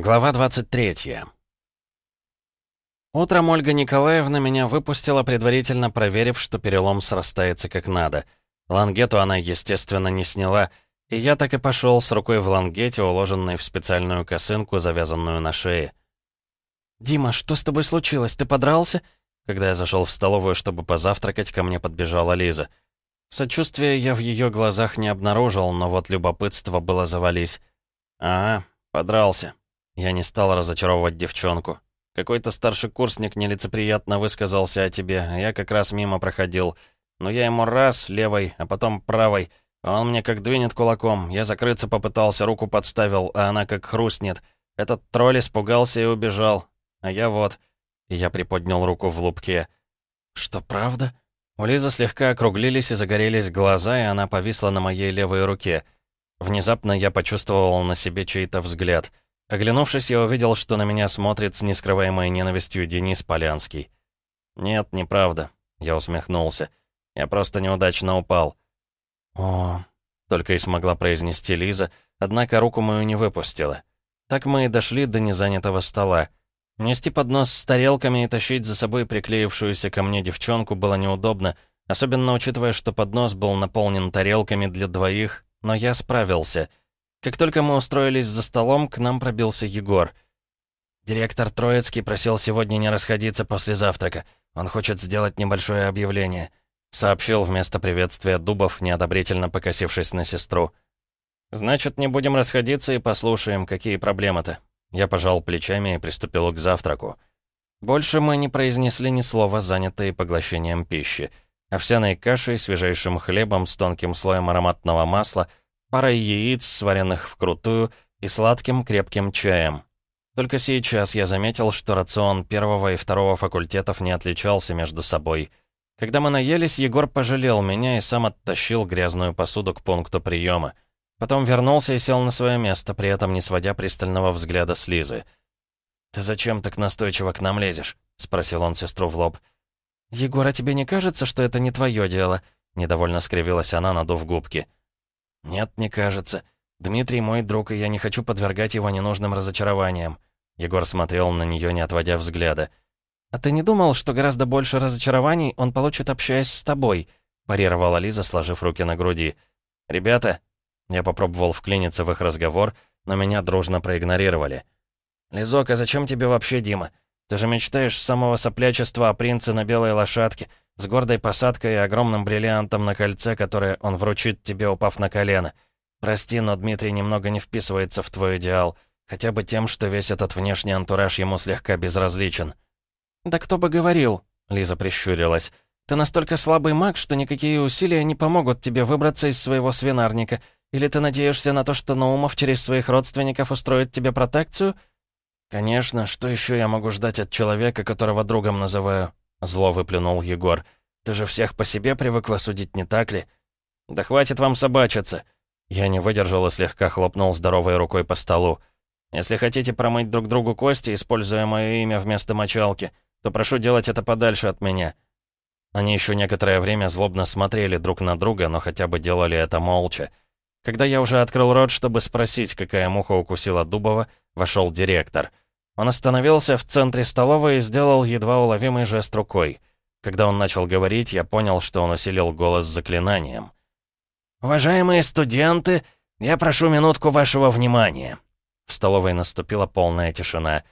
Глава 23. Утром Ольга Николаевна меня выпустила, предварительно проверив, что перелом срастается как надо. Лангету она, естественно, не сняла, и я так и пошел с рукой в лангете, уложенной в специальную косынку, завязанную на шее. «Дима, что с тобой случилось? Ты подрался?» Когда я зашел в столовую, чтобы позавтракать, ко мне подбежала Лиза. Сочувствия я в ее глазах не обнаружил, но вот любопытство было завались. «Ага, подрался», я не стал разочаровывать девчонку. Какой-то старший курсник нелицеприятно высказался о тебе, а я как раз мимо проходил. Но я ему раз, левой, а потом правой. А он мне как двинет кулаком. Я закрыться попытался, руку подставил, а она как хрустнет. Этот тролль испугался и убежал. А я вот... И я приподнял руку в лупке. «Что, правда?» У Лизы слегка округлились и загорелись глаза, и она повисла на моей левой руке. Внезапно я почувствовал на себе чей-то взгляд — Оглянувшись, я увидел, что на меня смотрит с нескрываемой ненавистью Денис Полянский. «Нет, неправда», — я усмехнулся. «Я просто неудачно упал». «О...» — только и смогла произнести Лиза, однако руку мою не выпустила. Так мы и дошли до незанятого стола. Нести поднос с тарелками и тащить за собой приклеившуюся ко мне девчонку было неудобно, особенно учитывая, что поднос был наполнен тарелками для двоих, но я справился — как только мы устроились за столом, к нам пробился Егор. Директор Троицкий просил сегодня не расходиться после завтрака. Он хочет сделать небольшое объявление. Сообщил вместо приветствия Дубов, неодобрительно покосившись на сестру. «Значит, не будем расходиться и послушаем, какие проблемы-то». Я пожал плечами и приступил к завтраку. Больше мы не произнесли ни слова, занятые поглощением пищи. Овсяной кашей, свежайшим хлебом с тонким слоем ароматного масла — парой яиц, сваренных вкрутую, и сладким крепким чаем. Только сейчас я заметил, что рацион первого и второго факультетов не отличался между собой. Когда мы наелись, Егор пожалел меня и сам оттащил грязную посуду к пункту приема. Потом вернулся и сел на свое место, при этом не сводя пристального взгляда с Лизы. «Ты зачем так настойчиво к нам лезешь?» — спросил он сестру в лоб. «Егор, а тебе не кажется, что это не твое дело?» — недовольно скривилась она, надув губки. «Нет, не кажется. Дмитрий мой друг, и я не хочу подвергать его ненужным разочарованиям». Егор смотрел на нее, не отводя взгляда. «А ты не думал, что гораздо больше разочарований он получит, общаясь с тобой?» парировала Лиза, сложив руки на груди. «Ребята...» Я попробовал вклиниться в их разговор, но меня дружно проигнорировали. «Лизок, а зачем тебе вообще Дима? Ты же мечтаешь с самого соплячества о принце на белой лошадке, с гордой посадкой и огромным бриллиантом на кольце, которое он вручит тебе, упав на колено. Прости, но Дмитрий немного не вписывается в твой идеал, хотя бы тем, что весь этот внешний антураж ему слегка безразличен». «Да кто бы говорил?» — Лиза прищурилась. «Ты настолько слабый маг, что никакие усилия не помогут тебе выбраться из своего свинарника. Или ты надеешься на то, что Наумов через своих родственников устроит тебе протекцию?» «Конечно, что еще я могу ждать от человека, которого другом называю?» Зло выплюнул Егор. «Ты же всех по себе привыкла судить, не так ли?» «Да хватит вам собачиться!» Я не выдержал и слегка хлопнул здоровой рукой по столу. «Если хотите промыть друг другу кости, используя мое имя вместо мочалки, то прошу делать это подальше от меня». Они еще некоторое время злобно смотрели друг на друга, но хотя бы делали это молча. Когда я уже открыл рот, чтобы спросить, какая муха укусила Дубова, вошел директор — он остановился в центре столовой и сделал едва уловимый жест рукой. Когда он начал говорить, я понял, что он усилил голос заклинанием. «Уважаемые студенты, я прошу минутку вашего внимания». В столовой наступила полная тишина.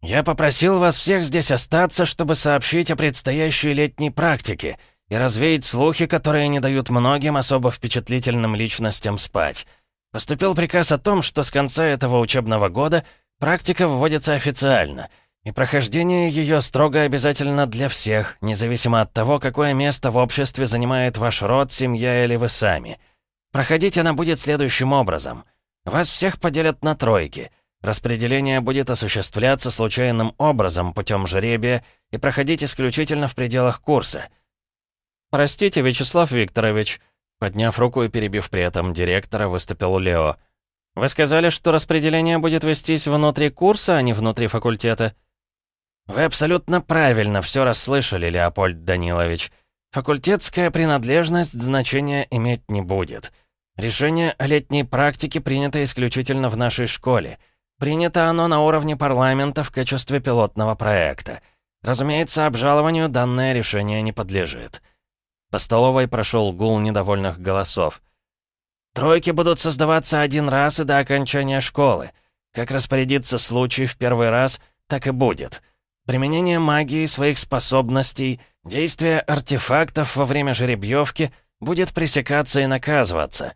«Я попросил вас всех здесь остаться, чтобы сообщить о предстоящей летней практике и развеять слухи, которые не дают многим особо впечатлительным личностям спать. Поступил приказ о том, что с конца этого учебного года Практика вводится официально, и прохождение ее строго обязательно для всех, независимо от того, какое место в обществе занимает ваш род, семья или вы сами. Проходить она будет следующим образом. Вас всех поделят на тройки. Распределение будет осуществляться случайным образом, путем жребия, и проходить исключительно в пределах курса. «Простите, Вячеслав Викторович», подняв руку и перебив при этом директора, выступил Лео. «Вы сказали, что распределение будет вестись внутри курса, а не внутри факультета?» «Вы абсолютно правильно все расслышали, Леопольд Данилович. Факультетская принадлежность значения иметь не будет. Решение о летней практике принято исключительно в нашей школе. Принято оно на уровне парламента в качестве пилотного проекта. Разумеется, обжалованию данное решение не подлежит. По столовой прошел гул недовольных голосов. Тройки будут создаваться один раз и до окончания школы. Как распорядится случай в первый раз, так и будет. Применение магии, своих способностей, действие артефактов во время жеребьевки будет пресекаться и наказываться.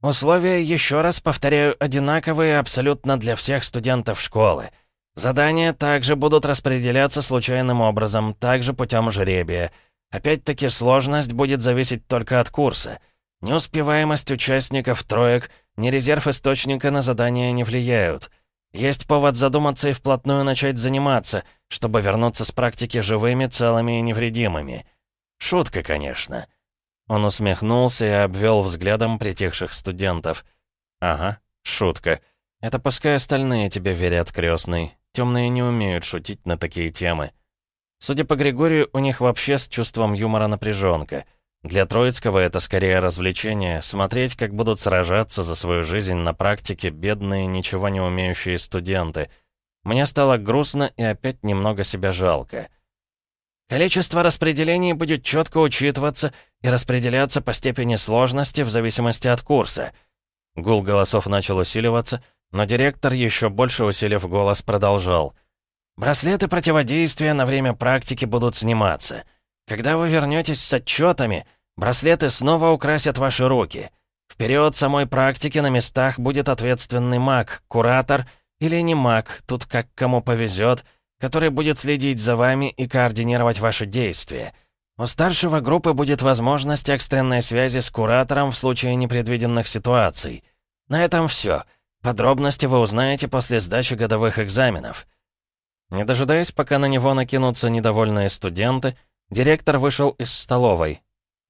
Условия, еще раз повторяю, одинаковые абсолютно для всех студентов школы. Задания также будут распределяться случайным образом, также путем жребия. Опять-таки сложность будет зависеть только от курса — Неуспеваемость участников троек, ни резерв источника на задание не влияют. Есть повод задуматься и вплотную начать заниматься, чтобы вернуться с практики живыми, целыми и невредимыми. Шутка, конечно. Он усмехнулся и обвел взглядом притихших студентов. «Ага, шутка. Это пускай остальные тебе верят, крестный. Темные не умеют шутить на такие темы». Судя по Григорию, у них вообще с чувством юмора напряженка — для Троицкого это скорее развлечение, смотреть, как будут сражаться за свою жизнь на практике бедные, ничего не умеющие студенты. Мне стало грустно и опять немного себя жалко. Количество распределений будет четко учитываться и распределяться по степени сложности в зависимости от курса. Гул голосов начал усиливаться, но директор, еще больше усилив голос, продолжал. «Браслеты противодействия на время практики будут сниматься. Когда вы вернетесь с отчетами, браслеты снова украсят ваши руки. В период самой практики на местах будет ответственный маг, куратор или не маг, тут как кому повезет, который будет следить за вами и координировать ваши действия. У старшего группы будет возможность экстренной связи с куратором в случае непредвиденных ситуаций. На этом все. Подробности вы узнаете после сдачи годовых экзаменов. Не дожидаясь, пока на него накинутся недовольные студенты, Директор вышел из столовой.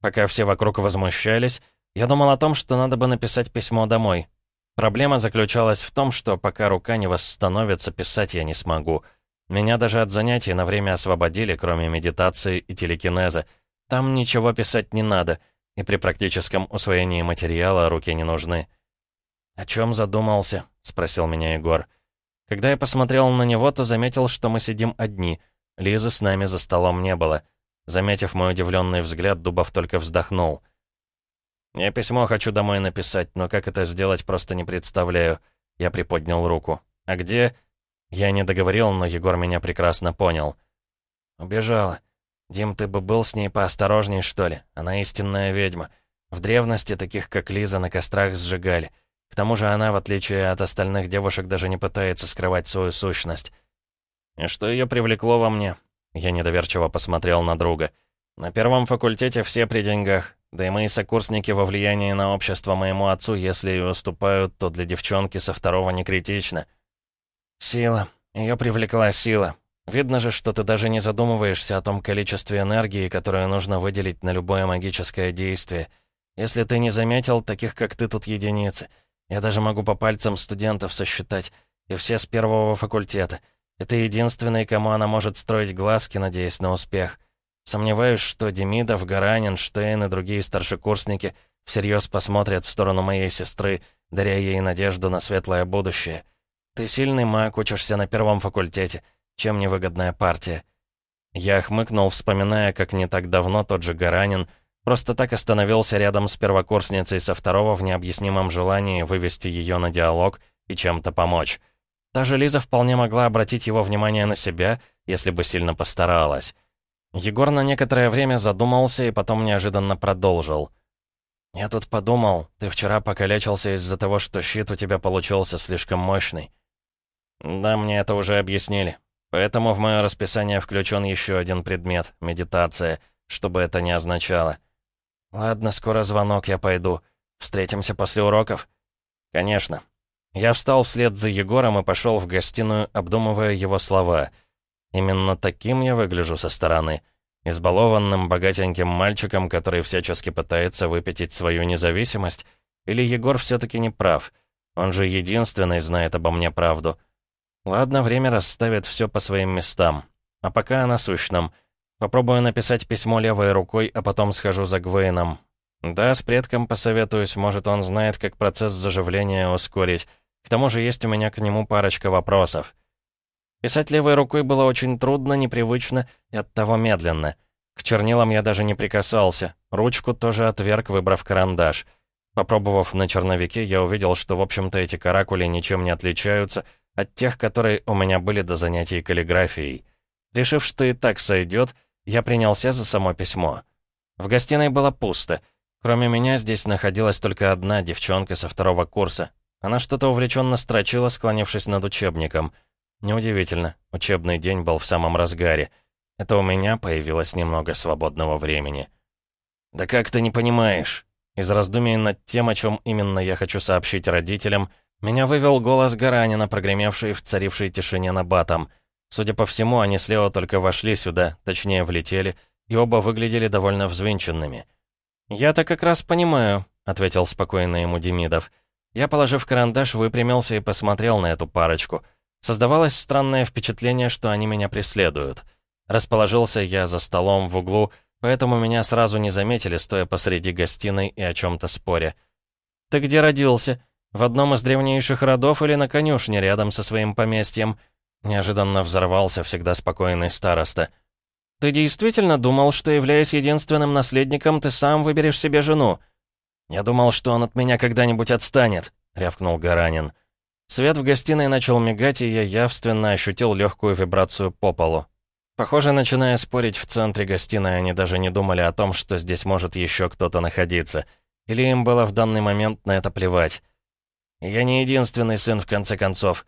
Пока все вокруг возмущались, я думал о том, что надо бы написать письмо домой. Проблема заключалась в том, что пока рука не восстановится, писать я не смогу. Меня даже от занятий на время освободили, кроме медитации и телекинеза. Там ничего писать не надо, и при практическом усвоении материала руки не нужны. «О чем задумался?» — спросил меня Егор. Когда я посмотрел на него, то заметил, что мы сидим одни. Лизы с нами за столом не было. Заметив мой удивленный взгляд, Дубов только вздохнул. «Я письмо хочу домой написать, но как это сделать, просто не представляю». Я приподнял руку. «А где?» Я не договорил, но Егор меня прекрасно понял. «Убежала. Дим, ты бы был с ней поосторожней, что ли? Она истинная ведьма. В древности таких, как Лиза, на кострах сжигали. К тому же она, в отличие от остальных девушек, даже не пытается скрывать свою сущность. И что ее привлекло во мне? Я недоверчиво посмотрел на друга. «На первом факультете все при деньгах. Да и мои сокурсники во влиянии на общество моему отцу, если и уступают, то для девчонки со второго не критично». «Сила. Ее привлекла сила. Видно же, что ты даже не задумываешься о том количестве энергии, которое нужно выделить на любое магическое действие. Если ты не заметил, таких как ты тут единицы. Я даже могу по пальцам студентов сосчитать. И все с первого факультета. Это единственный, кому она может строить глазки, надеясь на успех. Сомневаюсь, что Демидов, Гаранин, Штейн и другие старшекурсники всерьез посмотрят в сторону моей сестры, даря ей надежду на светлое будущее. Ты сильный маг, учишься на первом факультете. Чем невыгодная партия? Я хмыкнул, вспоминая, как не так давно тот же Гаранин просто так остановился рядом с первокурсницей со второго в необъяснимом желании вывести ее на диалог и чем-то помочь. Та же Лиза вполне могла обратить его внимание на себя, если бы сильно постаралась. Егор на некоторое время задумался и потом неожиданно продолжил. «Я тут подумал, ты вчера покалечился из-за того, что щит у тебя получился слишком мощный». «Да, мне это уже объяснили. Поэтому в мое расписание включен еще один предмет — медитация, что бы это ни означало». «Ладно, скоро звонок, я пойду. Встретимся после уроков?» «Конечно. Я встал вслед за Егором и пошел в гостиную, обдумывая его слова. Именно таким я выгляжу со стороны. Избалованным, богатеньким мальчиком, который всячески пытается выпятить свою независимость? Или Егор все-таки не прав? Он же единственный знает обо мне правду. Ладно, время расставит все по своим местам. А пока о насущном. Попробую написать письмо левой рукой, а потом схожу за Гвейном. Да, с предком посоветуюсь, может, он знает, как процесс заживления ускорить. К тому же есть у меня к нему парочка вопросов. Писать левой рукой было очень трудно, непривычно и оттого медленно. К чернилам я даже не прикасался, ручку тоже отверг, выбрав карандаш. Попробовав на черновике, я увидел, что, в общем-то, эти каракули ничем не отличаются от тех, которые у меня были до занятий каллиграфией. Решив, что и так сойдет, я принялся за само письмо. В гостиной было пусто. Кроме меня здесь находилась только одна девчонка со второго курса. Она что-то увлеченно строчила, склонившись над учебником. Неудивительно, учебный день был в самом разгаре. Это у меня появилось немного свободного времени. «Да как ты не понимаешь?» Из раздумий над тем, о чем именно я хочу сообщить родителям, меня вывел голос Гаранина, прогремевший в царившей тишине на батом. Судя по всему, они с Лео только вошли сюда, точнее, влетели, и оба выглядели довольно взвинченными. «Я-то как раз понимаю», — ответил спокойно ему Демидов. Положив карандаш, выпрямился и посмотрел на эту парочку. Создавалось странное впечатление, что они меня преследуют. Расположился я за столом в углу, поэтому меня сразу не заметили, стоя посреди гостиной и о чем-то споря. «Ты где родился? В одном из древнейших родов или на конюшне рядом со своим поместьем?» Неожиданно взорвался всегда спокойный староста. «Ты действительно думал, что, являясь единственным наследником, ты сам выберешь себе жену?» «Я думал, что он от меня когда-нибудь отстанет», — рявкнул Гаранин. Свет в гостиной начал мигать, и я явственно ощутил легкую вибрацию по полу. Похоже, начиная спорить в центре гостиной, они даже не думали о том, что здесь может еще кто-то находиться. Или им было в данный момент на это плевать. «Я не единственный сын, в конце концов».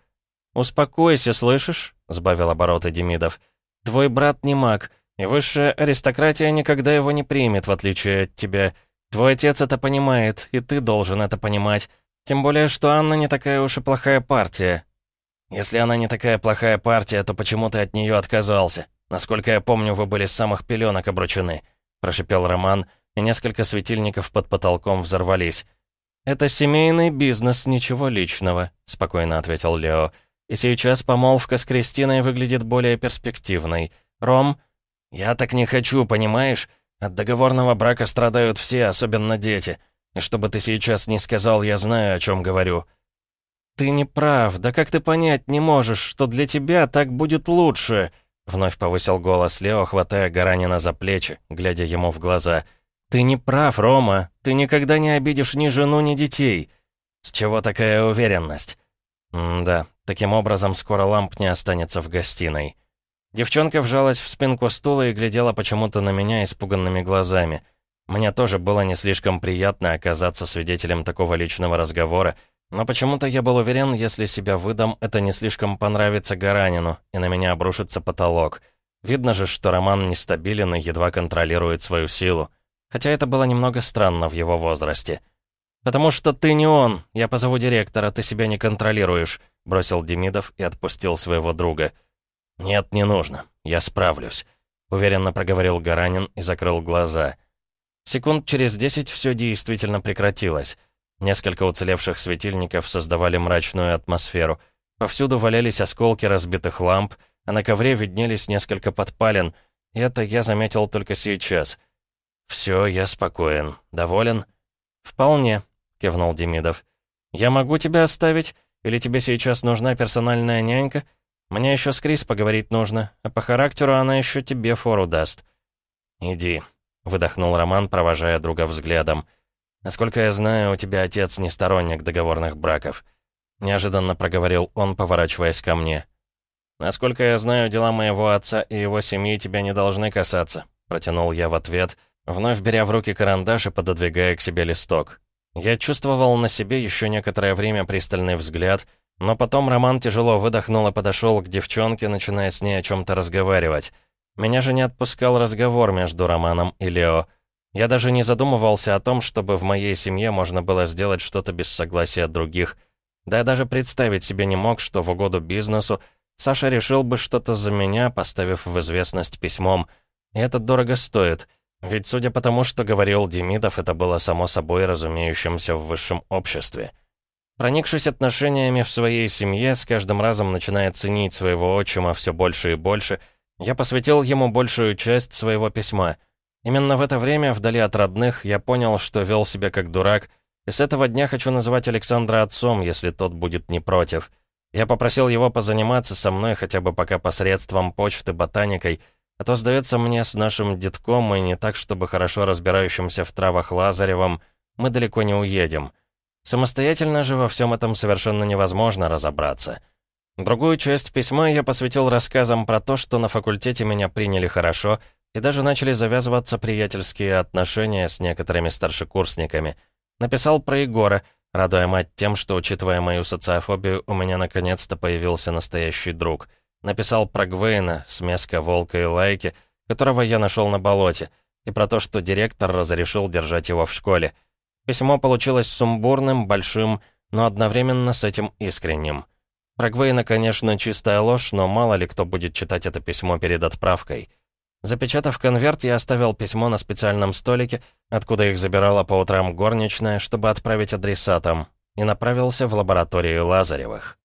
«Успокойся, слышишь?» — сбавил обороты Демидов. «Твой брат не маг, и высшая аристократия никогда его не примет, в отличие от тебя. Твой отец это понимает, и ты должен это понимать. Тем более, что Анна не такая уж и плохая партия». «Если она не такая плохая партия, то почему ты от нее отказался?» «Насколько я помню, вы были с самых пеленок обручены», — прошипел Роман, и несколько светильников под потолком взорвались. «Это семейный бизнес, ничего личного», — спокойно ответил Лео. «И сейчас помолвка с Кристиной выглядит более перспективной. Ром...» «Я так не хочу, понимаешь? От договорного брака страдают все, особенно дети. И что бы ты сейчас ни сказал, я знаю, о чем говорю». «Ты не прав. Да как ты понять не можешь, что для тебя так будет лучше?» Вновь повысил голос Лео, хватая Гаранина за плечи, глядя ему в глаза. «Ты не прав, Рома. Ты никогда не обидишь ни жену, ни детей. С чего такая уверенность?» «Да, таким образом скоро ламп не останется в гостиной». Девчонка вжалась в спинку стула и глядела почему-то на меня испуганными глазами. Мне тоже было не слишком приятно оказаться свидетелем такого личного разговора, но почему-то я был уверен, если себя выдам, это не слишком понравится Гаранину, и на меня обрушится потолок. Видно же, что Роман нестабилен и едва контролирует свою силу. Хотя это было немного странно в его возрасте. «Потому что ты не он. Я позову директора, ты себя не контролируешь», — бросил Демидов и отпустил своего друга. «Нет, не нужно. Я справлюсь», — уверенно проговорил Гаранин и закрыл глаза. Секунд через десять все действительно прекратилось. Несколько уцелевших светильников создавали мрачную атмосферу. Повсюду валялись осколки разбитых ламп, а на ковре виднелись несколько подпалин. И это я заметил только сейчас. «Все, я спокоен. Доволен?» «Вполне», — кивнул Демидов. «Я могу тебя оставить? Или тебе сейчас нужна персональная нянька? Мне еще с Крис поговорить нужно, а по характеру она еще тебе фору даст». «Иди», — выдохнул Роман, провожая друга взглядом. «Насколько я знаю, у тебя отец не сторонник договорных браков», — неожиданно проговорил он, поворачиваясь ко мне. «Насколько я знаю, дела моего отца и его семьи тебя не должны касаться», — протянул я в ответ, вновь беря в руки карандаш и пододвигая к себе листок. Я чувствовал на себе еще некоторое время пристальный взгляд, но потом Роман тяжело выдохнул и подошел к девчонке, начиная с ней о чем-то разговаривать. Меня же не отпускал разговор между Романом и Лео. Я даже не задумывался о том, чтобы в моей семье можно было сделать что-то без согласия других. Да я даже представить себе не мог, что в угоду бизнесу Саша решил бы что-то за меня, поставив в известность письмом. И это дорого стоит. Ведь, судя по тому, что говорил Демидов, это было само собой разумеющимся в высшем обществе. Проникшись отношениями в своей семье, с каждым разом начиная ценить своего отчима все больше и больше, я посвятил ему большую часть своего письма — Именно в это время, вдали от родных, я понял, что вел себя как дурак, И с этого дня хочу называть Александра отцом, если тот будет не против. Я попросил его позаниматься со мной хотя бы пока посредством почты ботаникой, а то, сдается мне, с нашим детком и не так, чтобы хорошо разбирающимся в травах Лазаревым, мы далеко не уедем. Самостоятельно же во всем этом совершенно невозможно разобраться. Другую часть письма я посвятил рассказам про то, что на факультете меня приняли хорошо, и даже начали завязываться приятельские отношения с некоторыми старшекурсниками. Написал про Егора, радуя мать тем, что, учитывая мою социофобию, у меня наконец-то появился настоящий друг. Написал про Гвейна, смеска волка и лайки, которого я нашел на болоте, и про то, что директор разрешил держать его в школе. Письмо получилось сумбурным, большим, но одновременно с этим искренним. Про конечно, чистая ложь, но мало ли кто будет читать это письмо перед отправкой. Запечатав конверт, я оставил письмо на специальном столике, откуда их забирала по утрам горничная, чтобы отправить адресатам, и направился в лабораторию Лазаревых.